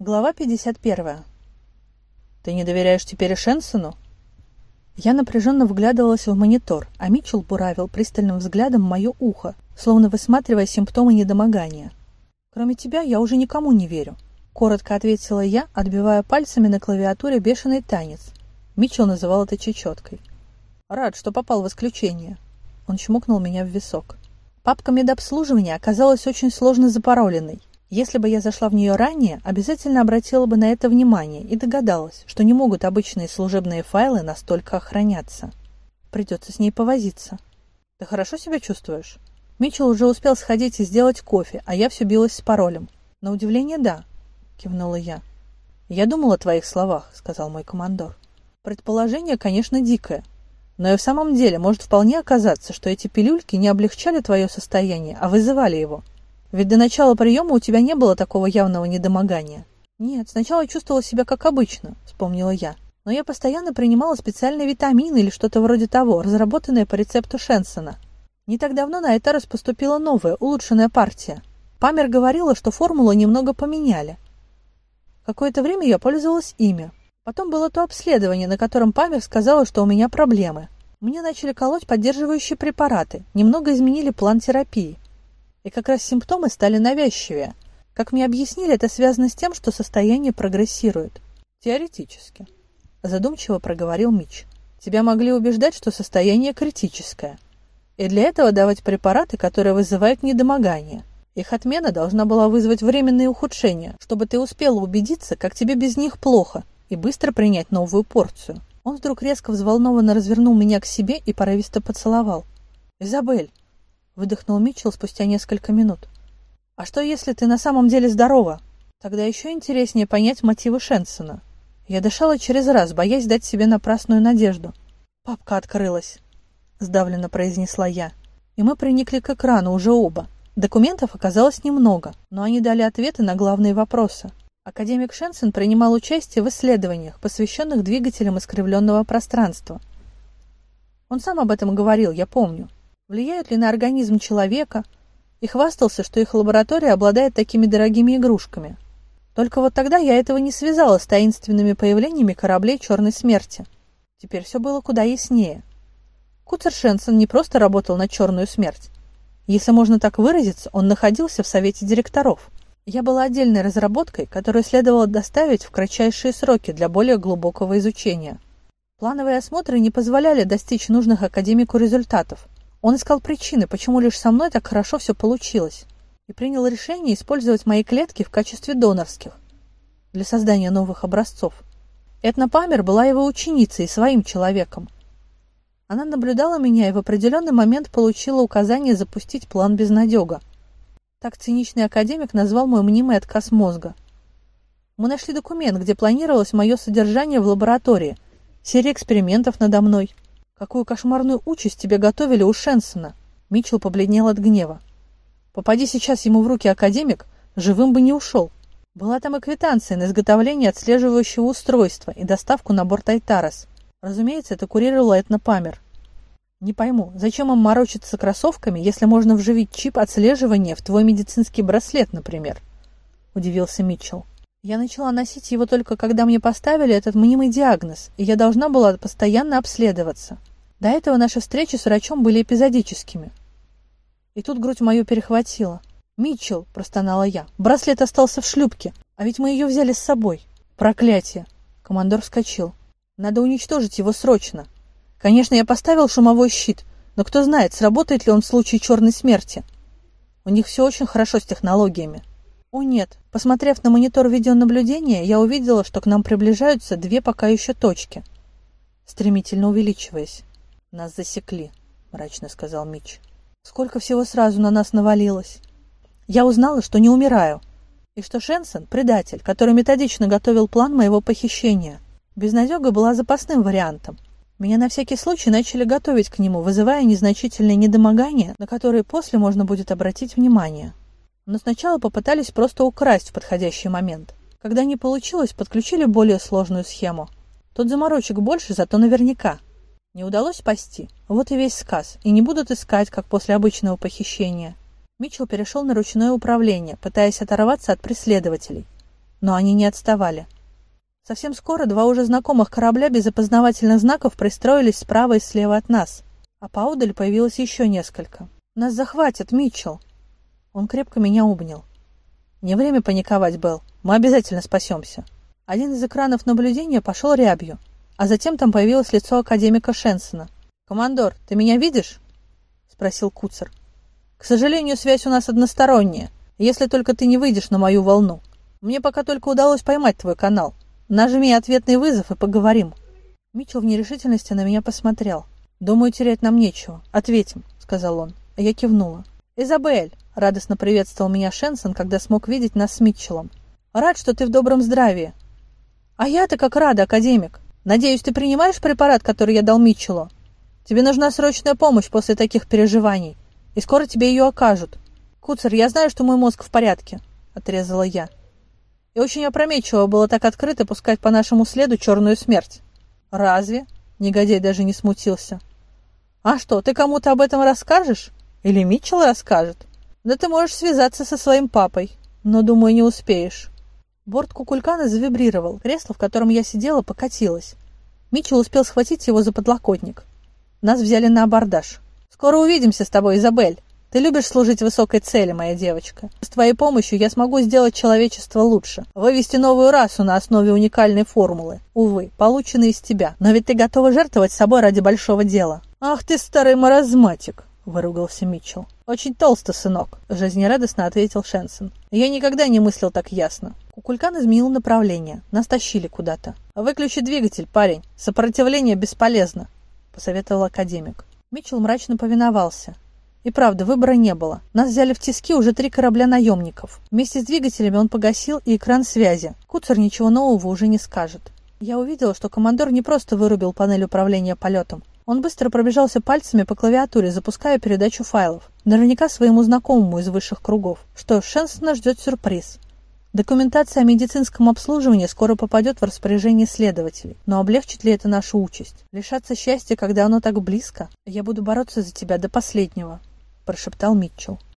Глава 51. «Ты не доверяешь теперь Шенсону?» Я напряженно вглядывалась в монитор, а Митчелл буравил пристальным взглядом мое ухо, словно высматривая симптомы недомогания. «Кроме тебя я уже никому не верю», — коротко ответила я, отбивая пальцами на клавиатуре бешеный танец. Митчелл называл это чечеткой. «Рад, что попал в исключение». Он чмокнул меня в висок. Папка медобслуживания оказалась очень сложно запароленной. Если бы я зашла в нее ранее, обязательно обратила бы на это внимание и догадалась, что не могут обычные служебные файлы настолько охраняться. Придется с ней повозиться. Ты хорошо себя чувствуешь? Митчелл уже успел сходить и сделать кофе, а я все билась с паролем. На удивление, да, кивнула я. Я думал о твоих словах, сказал мой командор. Предположение, конечно, дикое. Но и в самом деле может вполне оказаться, что эти пилюльки не облегчали твое состояние, а вызывали его. Ведь до начала приема у тебя не было такого явного недомогания. Нет, сначала чувствовала себя как обычно, вспомнила я. Но я постоянно принимала специальные витамины или что-то вроде того, разработанное по рецепту Шенсона. Не так давно на Этарес поступила новая, улучшенная партия. Памер говорила, что формулу немного поменяли. Какое-то время я пользовалась ими. Потом было то обследование, на котором Памер сказала, что у меня проблемы. Мне начали колоть поддерживающие препараты, немного изменили план терапии. И как раз симптомы стали навязчивее. Как мне объяснили, это связано с тем, что состояние прогрессирует. Теоретически. Задумчиво проговорил Мич. Тебя могли убеждать, что состояние критическое. И для этого давать препараты, которые вызывают недомогание. Их отмена должна была вызвать временные ухудшения, чтобы ты успела убедиться, как тебе без них плохо, и быстро принять новую порцию. Он вдруг резко взволнованно развернул меня к себе и порывисто поцеловал. «Изабель, выдохнул Митчелл спустя несколько минут. «А что, если ты на самом деле здорова? Тогда еще интереснее понять мотивы Шенсона. Я дышала через раз, боясь дать себе напрасную надежду. «Папка открылась», — сдавленно произнесла я. И мы приникли к экрану уже оба. Документов оказалось немного, но они дали ответы на главные вопросы. Академик Шенсон принимал участие в исследованиях, посвященных двигателям искривленного пространства. Он сам об этом говорил, я помню влияют ли на организм человека, и хвастался, что их лаборатория обладает такими дорогими игрушками. Только вот тогда я этого не связала с таинственными появлениями кораблей Черной Смерти. Теперь все было куда яснее. Куцер Шенсон не просто работал на Черную Смерть. Если можно так выразиться, он находился в совете директоров. Я была отдельной разработкой, которую следовало доставить в кратчайшие сроки для более глубокого изучения. Плановые осмотры не позволяли достичь нужных академику результатов – он искал причины, почему лишь со мной так хорошо все получилось, и принял решение использовать мои клетки в качестве донорских для создания новых образцов. Этна Памер была его ученицей и своим человеком. Она наблюдала меня и в определенный момент получила указание запустить план безнадега. Так циничный академик назвал мой мнимый отказ мозга. Мы нашли документ, где планировалось мое содержание в лаборатории, серия экспериментов надо мной – Какую кошмарную участь тебе готовили у Шенсона? Митчелл побледнел от гнева. Попади сейчас ему в руки академик, живым бы не ушел. Была там и квитанция на изготовление отслеживающего устройства и доставку на борт Айтарес. Разумеется, это курировала Этна Памер. Не пойму, зачем им морочиться кроссовками, если можно вживить чип отслеживания в твой медицинский браслет, например? Удивился Митчелл. Я начала носить его только когда мне поставили этот мнимый диагноз, и я должна была постоянно обследоваться. До этого наши встречи с врачом были эпизодическими. И тут грудь мою перехватила. «Митчелл!» – простонала я. «Браслет остался в шлюпке, а ведь мы ее взяли с собой. Проклятие!» Командор вскочил. «Надо уничтожить его срочно. Конечно, я поставил шумовой щит, но кто знает, сработает ли он в случае черной смерти. У них все очень хорошо с технологиями. О нет, посмотрев на монитор видеонаблюдения, я увидела, что к нам приближаются две пока еще точки, стремительно увеличиваясь. Нас засекли, мрачно сказал Мич. Сколько всего сразу на нас навалилось. Я узнала, что не умираю, и что Шенсон – предатель, который методично готовил план моего похищения. Безнадега была запасным вариантом. Меня на всякий случай начали готовить к нему, вызывая незначительные недомогания, на которые после можно будет обратить внимание но сначала попытались просто украсть в подходящий момент. Когда не получилось, подключили более сложную схему. Тут заморочек больше, зато наверняка. Не удалось спасти. Вот и весь сказ. И не будут искать, как после обычного похищения. Митчелл перешел на ручное управление, пытаясь оторваться от преследователей. но они не отставали. Совсем скоро два уже знакомых корабля без опознавательных знаков пристроились справа и слева от нас, а поодаль появилось еще несколько. «Нас захватят, Митчелл!» Он крепко меня обнял. «Не время паниковать, Белл. Мы обязательно спасемся». Один из экранов наблюдения пошел рябью, а затем там появилось лицо академика Шенсона. «Командор, ты меня видишь?» — спросил Куцер. «К сожалению, связь у нас односторонняя, если только ты не выйдешь на мою волну. Мне пока только удалось поймать твой канал. Нажми ответный вызов и поговорим». Митчелл в нерешительности на меня посмотрел. «Думаю, терять нам нечего. Ответим», — сказал он. Я кивнула. «Изабель!» — радостно приветствовал меня Шенсон, когда смог видеть нас с Митчеллом. «Рад, что ты в добром здравии». «А я-то как рада, академик. Надеюсь, ты принимаешь препарат, который я дал Митчеллу? Тебе нужна срочная помощь после таких переживаний, и скоро тебе ее окажут. Куцер, я знаю, что мой мозг в порядке», — отрезала я. И очень опрометчиво было так открыто пускать по нашему следу черную смерть. «Разве?» — негодяй даже не смутился. «А что, ты кому-то об этом расскажешь?» Или Митчелл расскажет. Да ты можешь связаться со своим папой, но, думаю, не успеешь. Борт кукулькана завибрировал, кресло, в котором я сидела, покатилось. Митчелл успел схватить его за подлокотник. Нас взяли на абордаж. «Скоро увидимся с тобой, Изабель. Ты любишь служить высокой цели, моя девочка. С твоей помощью я смогу сделать человечество лучше. Вывести новую расу на основе уникальной формулы. Увы, полученной из тебя. Но ведь ты готова жертвовать собой ради большого дела. Ах ты, старый маразматик выругался Митчелл. «Очень толсто, сынок», — жизнерадостно ответил Шенсон. «Я никогда не мыслил так ясно». Кукулькан изменил направление. Нас тащили куда-то. «Выключи двигатель, парень. Сопротивление бесполезно», — посоветовал академик. Митчелл мрачно повиновался. И правда, выбора не было. Нас взяли в тиски уже три корабля наемников. Вместе с двигателями он погасил и экран связи. Куцер ничего нового уже не скажет. Я увидела, что командор не просто вырубил панель управления полетом. Он быстро пробежался пальцами по клавиатуре, запуская передачу файлов. Наверняка своему знакомому из высших кругов. Что ж, Шенсона ждет сюрприз. Документация о медицинском обслуживании скоро попадет в распоряжение следователей. Но облегчит ли это нашу участь? Лишаться счастья, когда оно так близко? Я буду бороться за тебя до последнего, прошептал Митчелл.